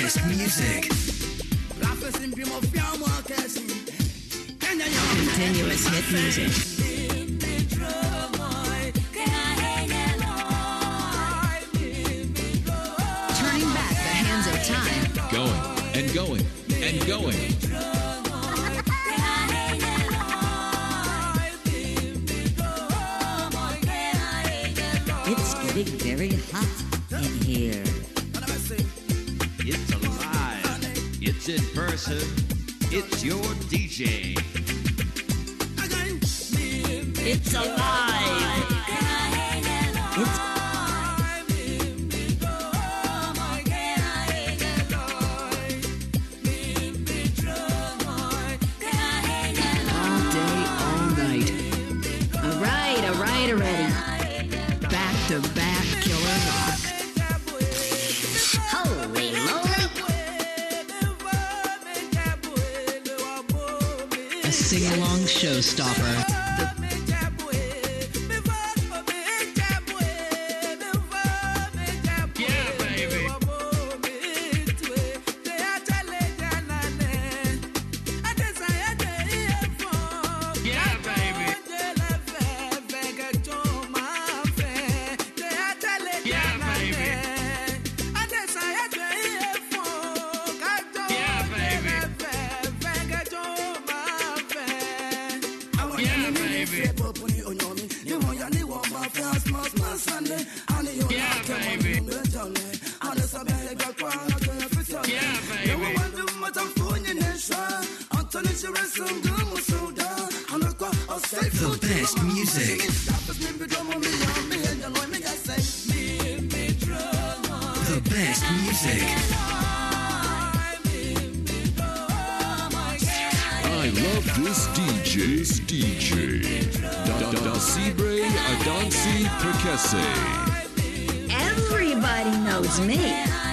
best music. Continuous hit music. Turning back the hands of time. Going and going and going. It's getting very hot in here. It's in person. It's your DJ. It's alive. It's showstopper. The best music. The best music. I love this DJ's DJ. Da da da Cibre Adansi Prekese. Everybody knows me.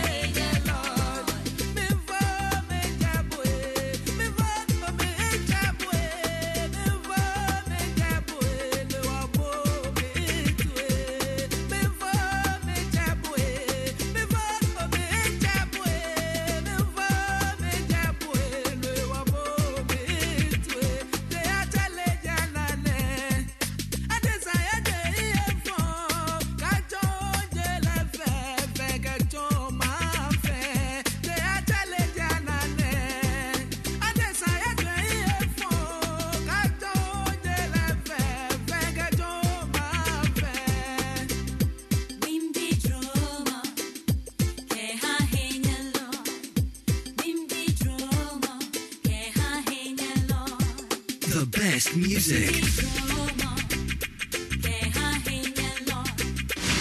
The best music.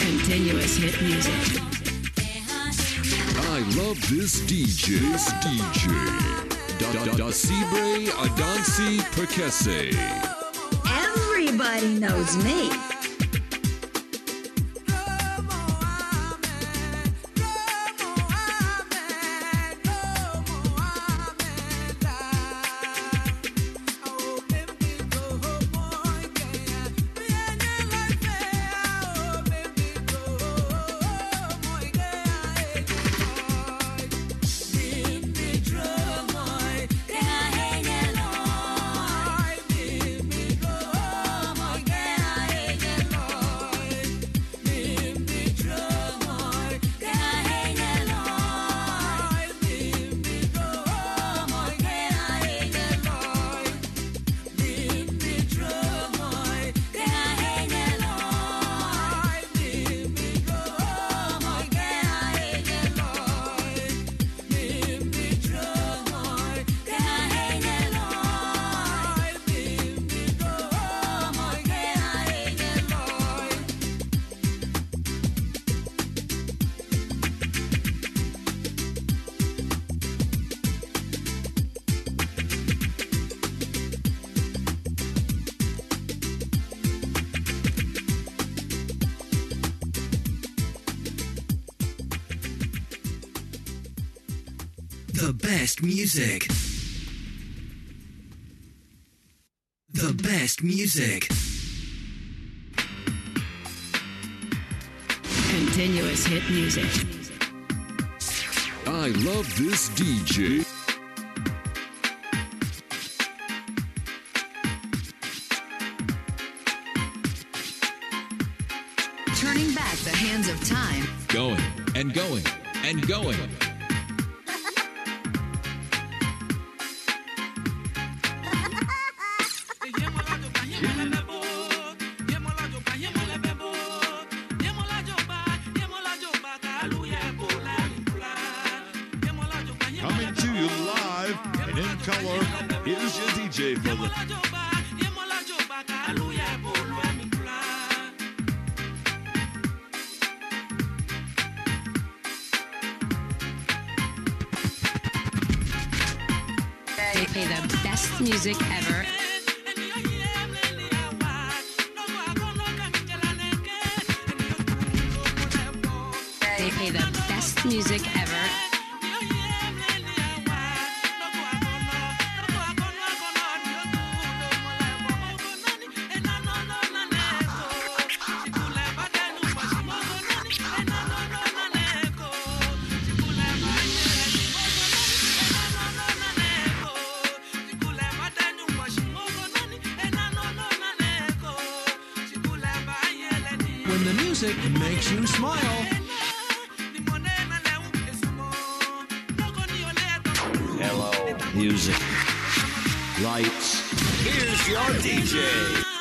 Continuous hit music. I love this DJ's DJ. Da da da Cibre Adansi Prekese. Everybody knows me. The best music. The best music. Continuous hit music. I I love this DJ. Turning back the hands of time. Going and going and going. DJ for They play the best music ever. They play the best music ever. Music makes you smile. Hello, music. Lights. Here's your DJ.